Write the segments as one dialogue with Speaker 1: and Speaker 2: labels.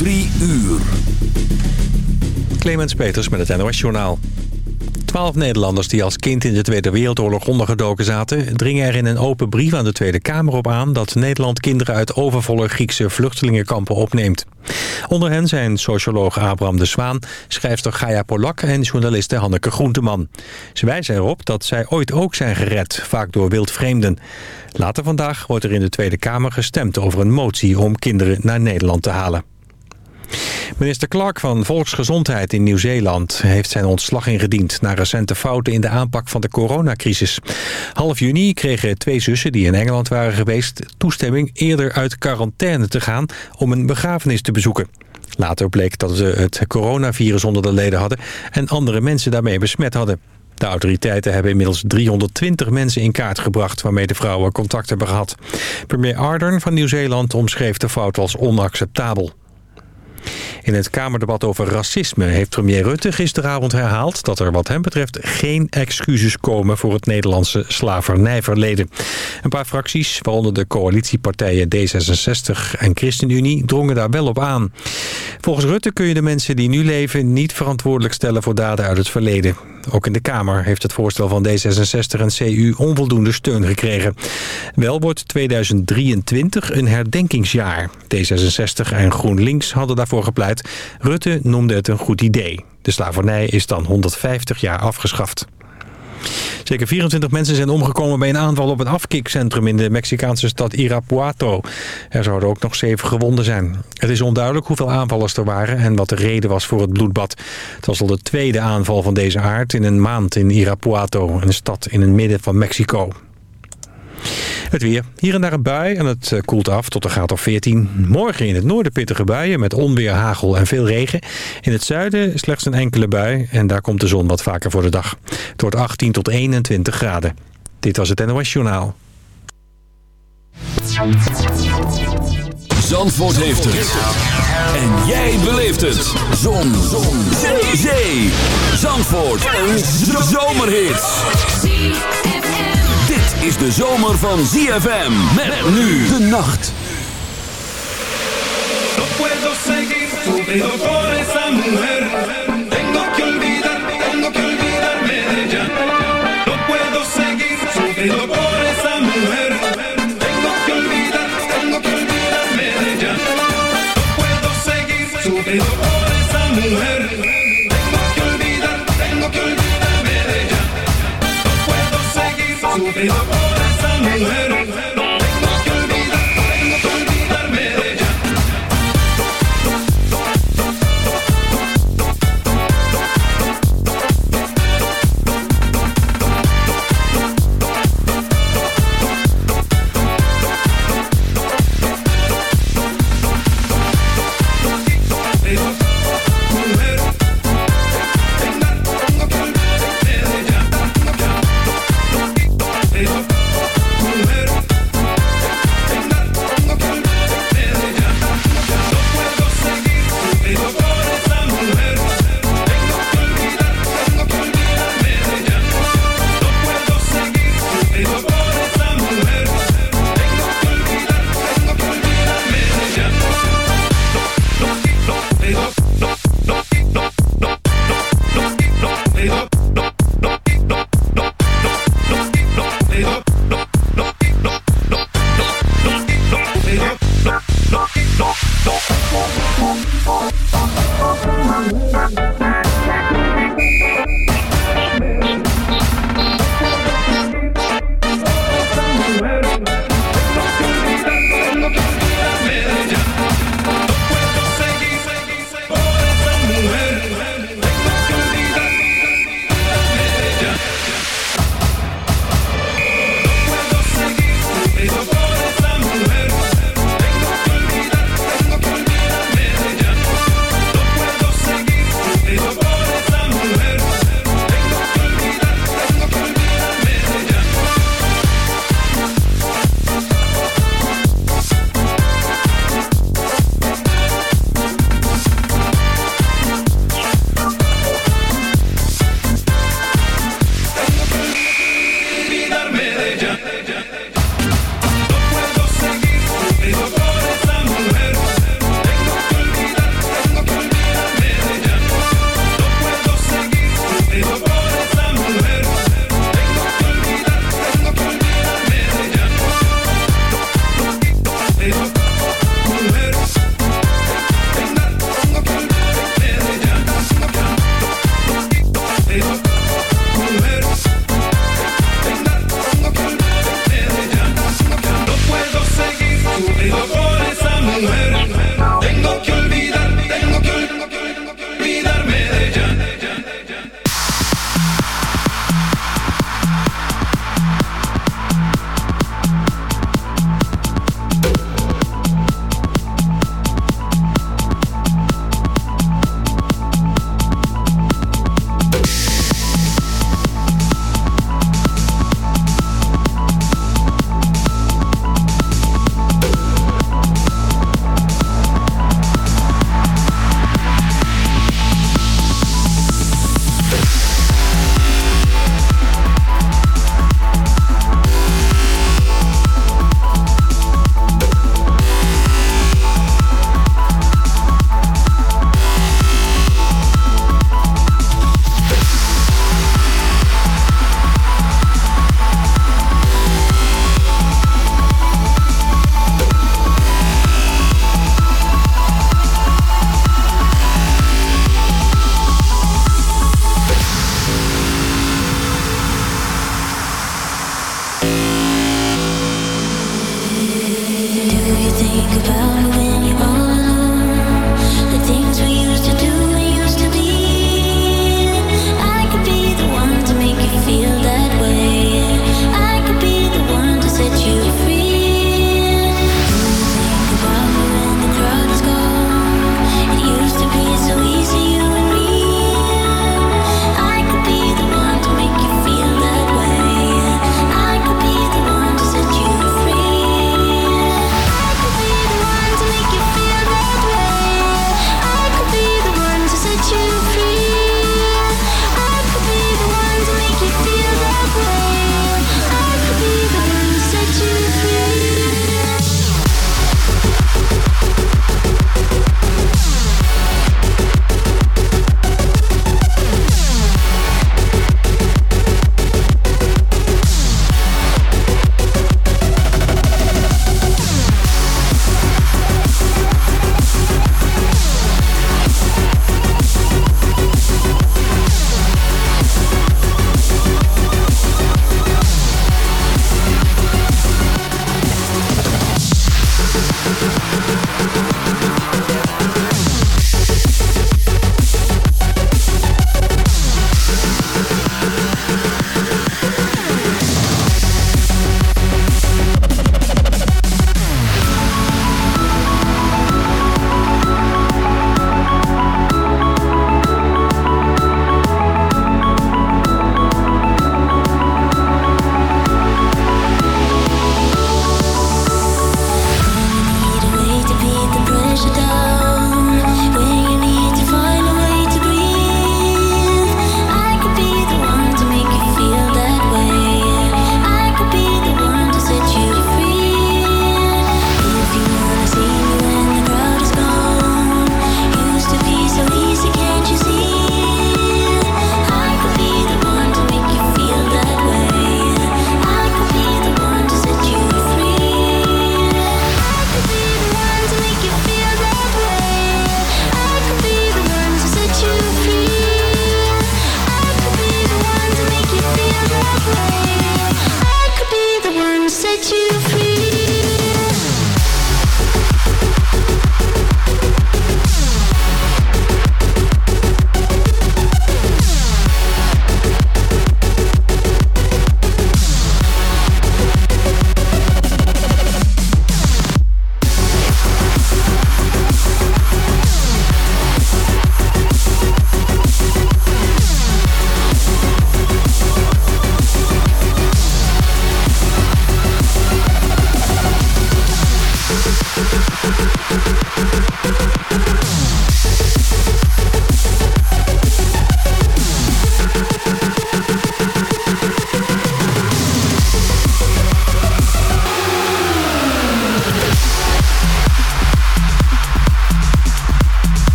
Speaker 1: Drie uur.
Speaker 2: Clemens Peters met het NOS Journaal. Twaalf Nederlanders die als kind in de Tweede Wereldoorlog ondergedoken zaten... dringen er in een open brief aan de Tweede Kamer op aan... dat Nederland kinderen uit overvolle Griekse vluchtelingenkampen opneemt. Onder hen zijn socioloog Abraham de Zwaan, schrijfster Gaia Polak... en journaliste Hanneke Groenteman. Ze wijzen erop dat zij ooit ook zijn gered, vaak door wildvreemden. Later vandaag wordt er in de Tweede Kamer gestemd over een motie... om kinderen naar Nederland te halen. Minister Clark van Volksgezondheid in Nieuw-Zeeland heeft zijn ontslag ingediend... na recente fouten in de aanpak van de coronacrisis. Half juni kregen twee zussen die in Engeland waren geweest... toestemming eerder uit quarantaine te gaan om een begrafenis te bezoeken. Later bleek dat ze het coronavirus onder de leden hadden... en andere mensen daarmee besmet hadden. De autoriteiten hebben inmiddels 320 mensen in kaart gebracht... waarmee de vrouwen contact hebben gehad. Premier Ardern van Nieuw-Zeeland omschreef de fout als onacceptabel. In het Kamerdebat over racisme heeft premier Rutte gisteravond herhaald... dat er wat hem betreft geen excuses komen voor het Nederlandse slavernijverleden. Een paar fracties, waaronder de coalitiepartijen D66 en ChristenUnie... drongen daar wel op aan. Volgens Rutte kun je de mensen die nu leven niet verantwoordelijk stellen voor daden uit het verleden. Ook in de Kamer heeft het voorstel van D66 en CU onvoldoende steun gekregen. Wel wordt 2023 een herdenkingsjaar. D66 en GroenLinks hadden daarvoor gepleit. Rutte noemde het een goed idee. De slavernij is dan 150 jaar afgeschaft. Zeker 24 mensen zijn omgekomen bij een aanval op een afkikcentrum in de Mexicaanse stad Irapuato. Er zouden ook nog zeven gewonden zijn. Het is onduidelijk hoeveel aanvallers er waren en wat de reden was voor het bloedbad. Het was al de tweede aanval van deze aard in een maand in Irapuato, een stad in het midden van Mexico. Het weer. Hier en daar een bui en het eh, koelt af tot een graad of 14. Morgen in het noorden pittige buien met onweer, hagel en veel regen. In het zuiden slechts een enkele bui en daar komt de zon wat vaker voor de dag. Het wordt 18 tot 21 graden. Dit was het NOS Journaal.
Speaker 1: Zandvoort heeft het. En jij beleeft het. Zon. Zon. Zee. Zandvoort. Een zomerhit is de zomer van ZFM. Met nu de nacht. No puedo seguir sufriendo por esa mujer. Tengo que olvidar, tengo que olvidarme de ella. No puedo seguir sufriendo por esa mujer. Tengo que olvidar, tengo que olvidarme de ella. No puedo seguir sufriendo por esa mujer. tu corazón, mujer.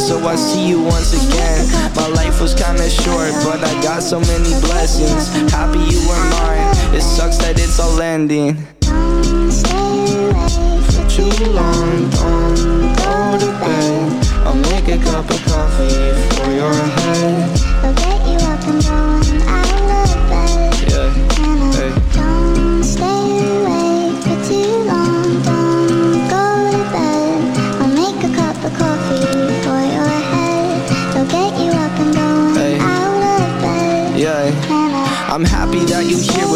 Speaker 3: so I see you once again. My life was kinda short, but I got so many blessings. Happy you were mine. It sucks that it's all ending. For too long, don't go to bed. I'll make a cup of coffee for your head.
Speaker 4: I'll get you up and going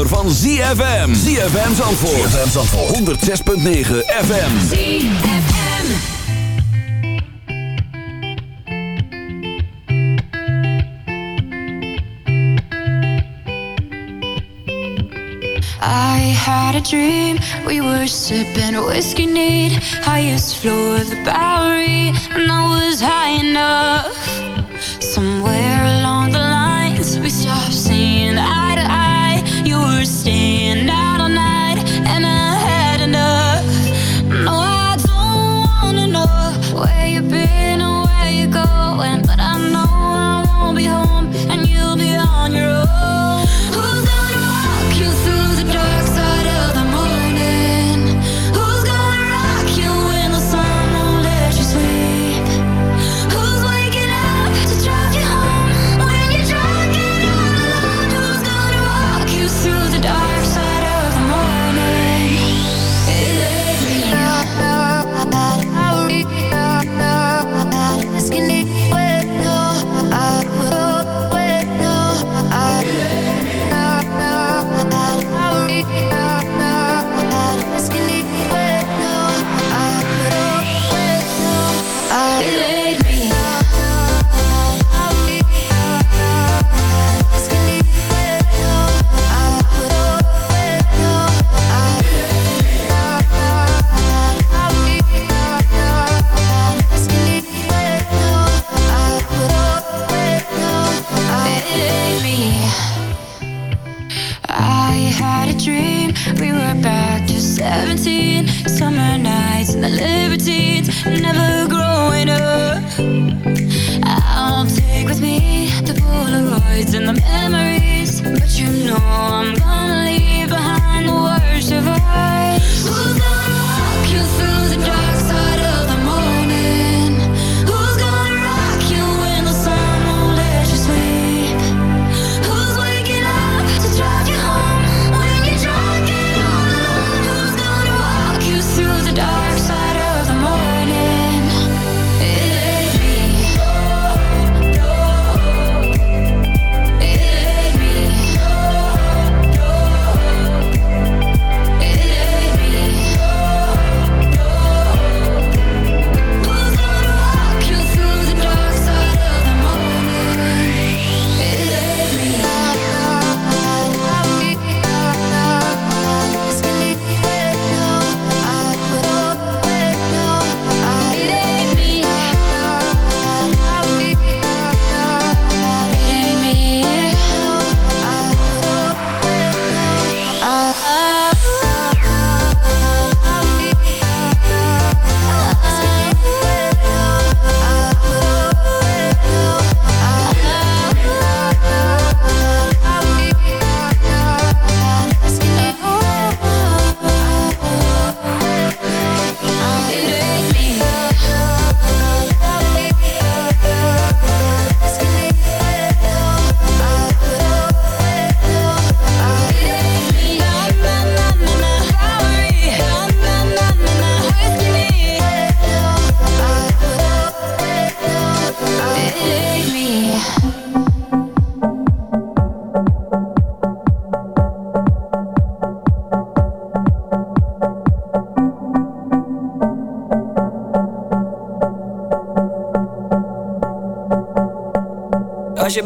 Speaker 5: zomer van ZFM. ZFM Zandvoort. ZFM Zandvoort. 106.9 FM. ZFM.
Speaker 6: I had a dream. We were sipping whiskey neat. Highest floor of the Bowery. And I was high enough.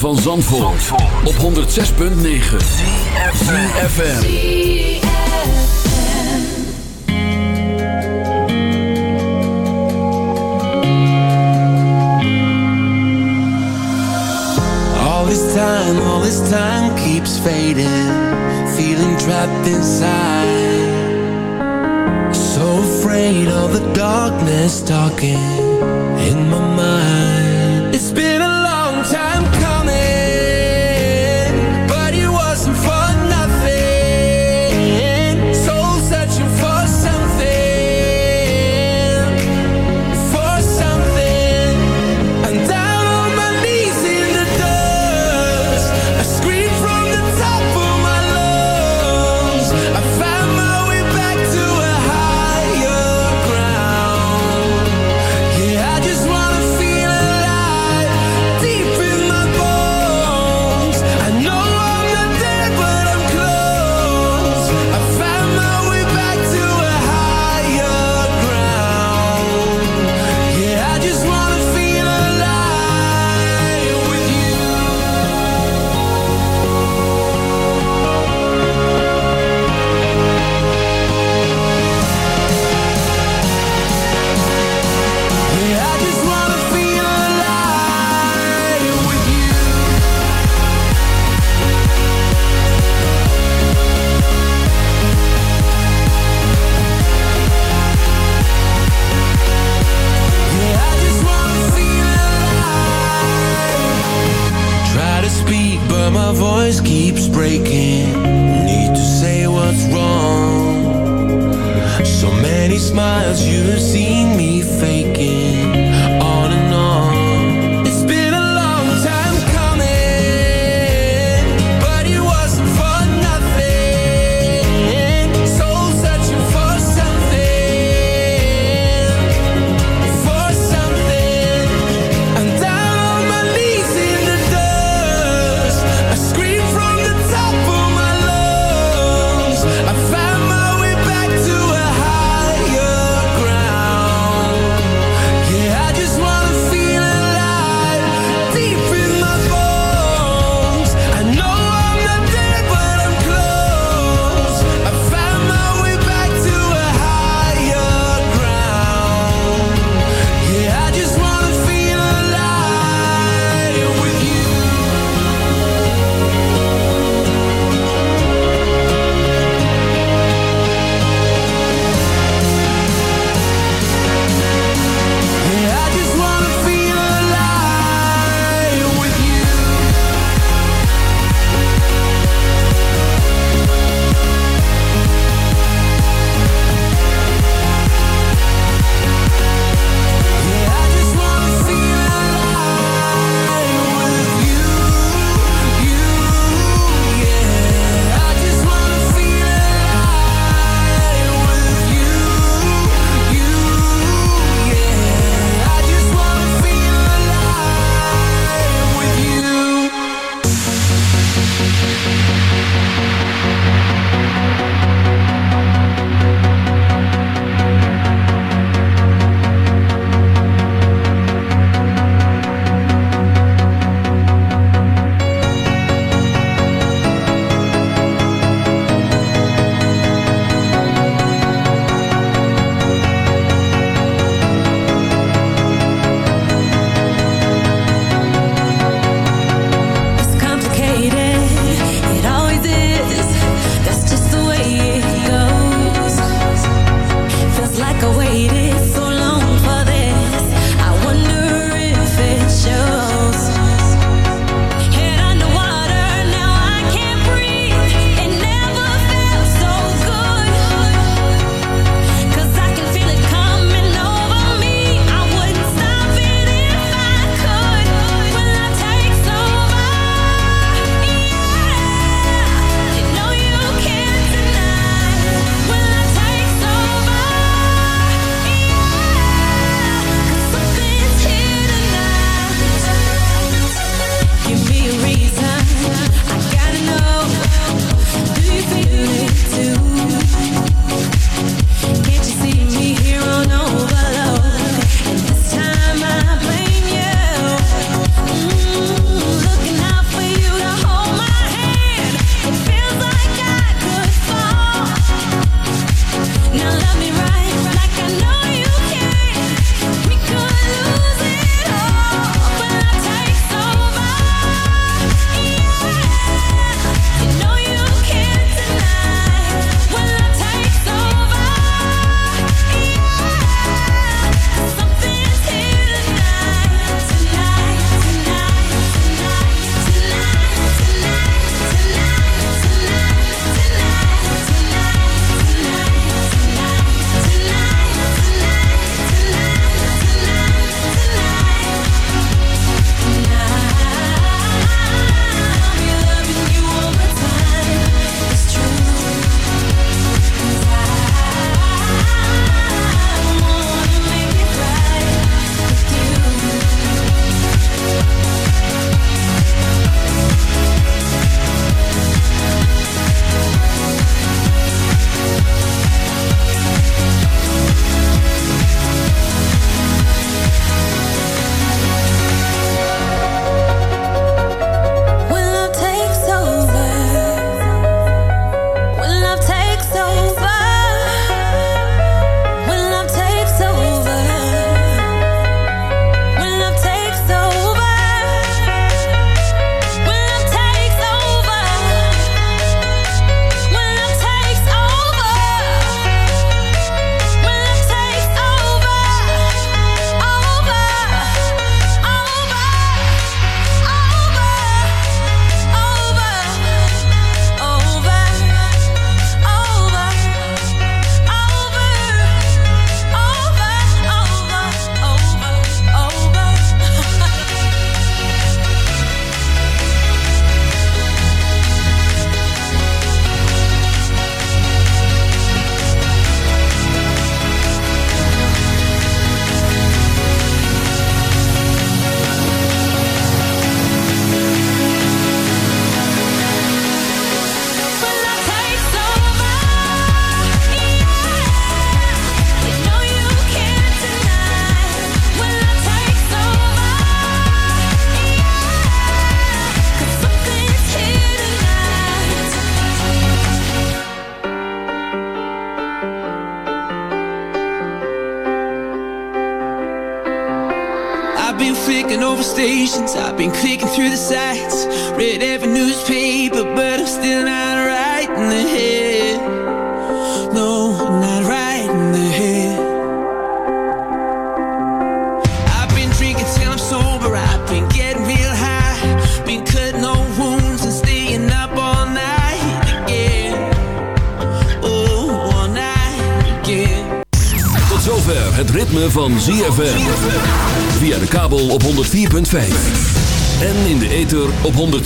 Speaker 5: van Zandvoort, Zandvoort. op 106.9 CFFM
Speaker 7: All this time, all this time keeps fading Feeling trapped inside. So afraid of the darkness talking In my mind.